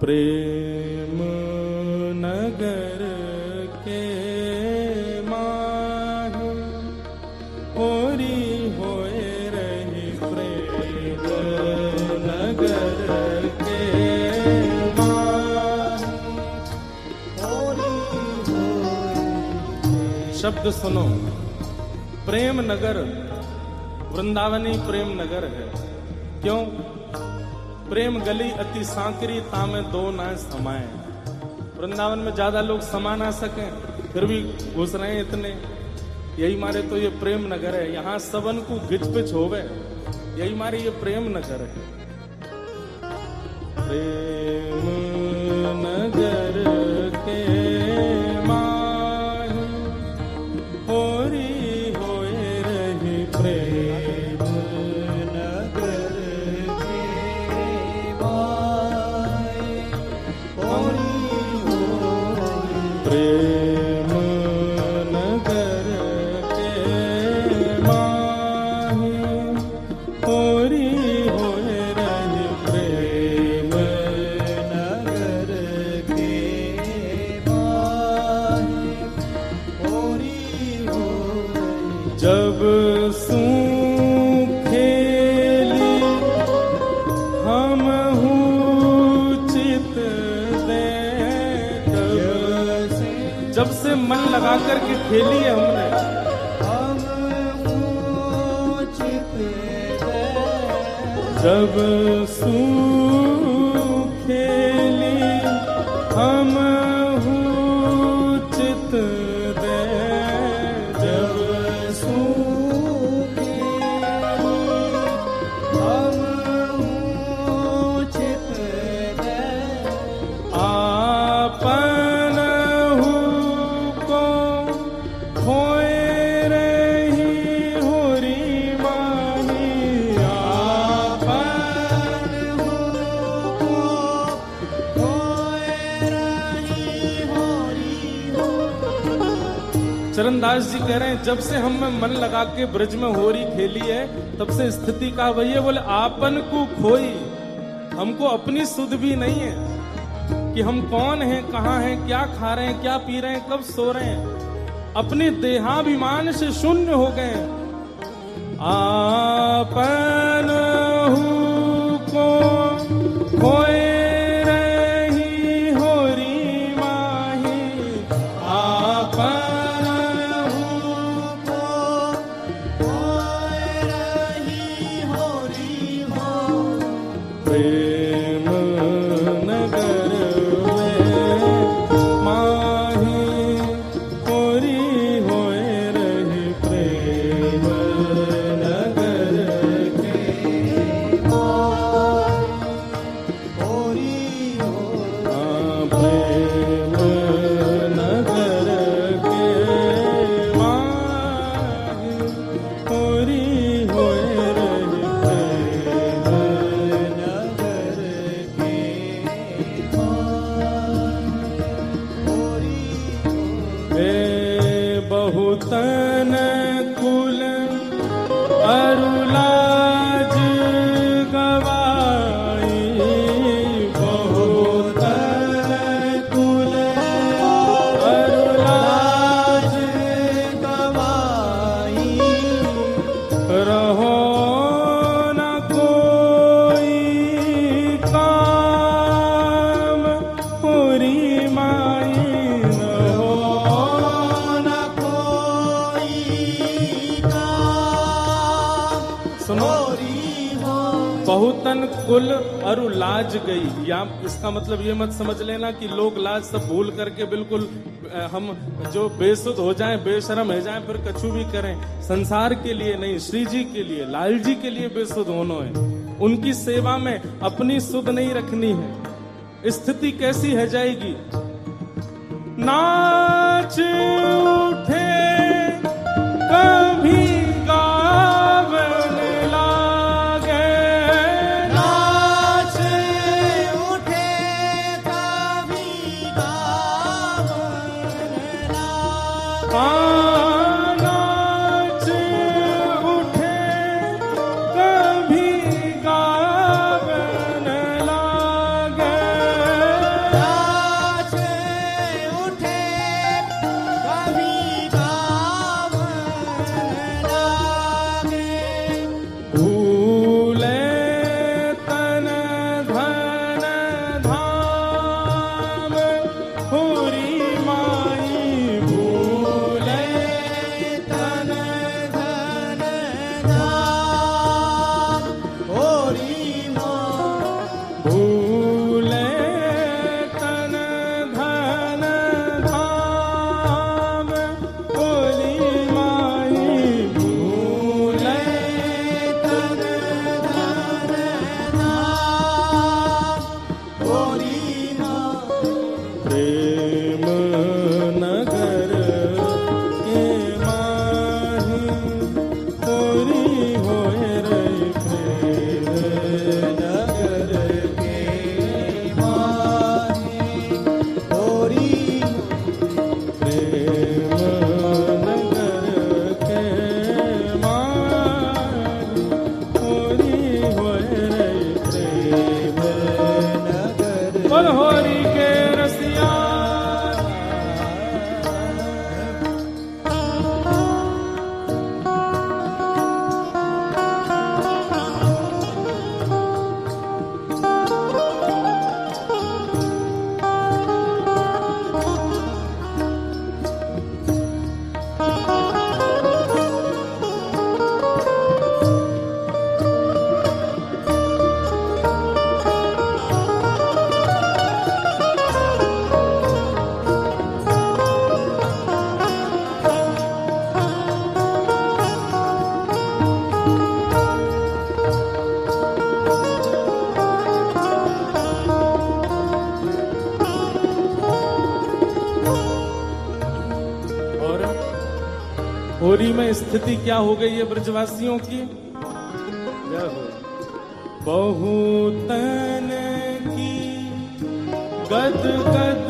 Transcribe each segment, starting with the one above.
प्रेम नगर के रही प्रेम नगर के शब्द सुनो। प्रेम नगर, वृंदावनी प्रेम नगर है। क्यों? प्रेम गली अति सांकरी तामे दो ना समाए। वृंदावन में ज़्यादा लोग समा ना सके, फिर भी घुस रहे हैं इतने। यही मारे तो ये प्रेम नगर है, यहाँ सबन को गिच पिच गए यही मारे ये प्रेम नगर है। प्रेम मन लगा कर के खेली है हमने। जब खेली चरणदास जी कह रहे हैं, जब से हम में मन लगा के ब्रज में होरी खेली है, तब से स्थिति का है, बोले, आपन को खोई हमको अपनी सुध भी नहीं है कि हम कौन हैं, कहाँ हैं, क्या खा रहे हैं, क्या पी रहे हैं, कब सो रहे हैं अपने देहाभिमान से शून्य हो गए। आपन thanks. या इसका मतलब ये मत समझ लेना कि लोग लाज सब भूल करके बिल्कुल हम जो बेसुध हो जाए, बेशरम हो जाएँ, फिर कछु भी करें। संसार के लिए नहीं श्री जी के लिए लाल जी के लिए बेसुध होना है। उनकी सेवा में अपनी सुध नहीं रखनी है। स्थिति कैसी है जाएगी? नाच! होरी में स्थिति क्या हो गई है ब्रजवासियों की? बहुत की गद गद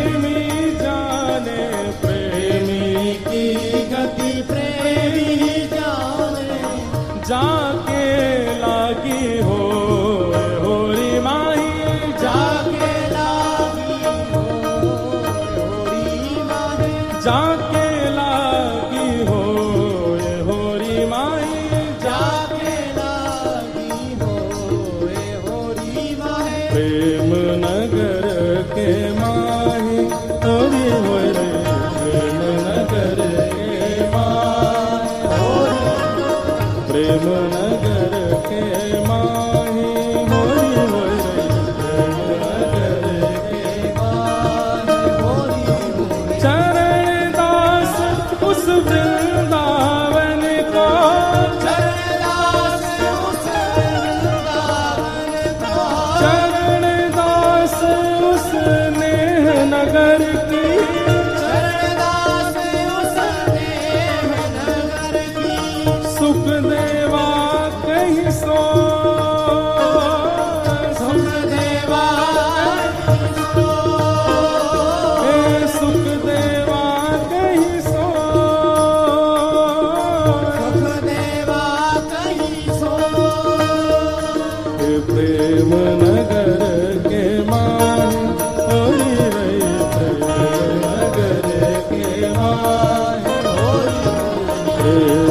Oh.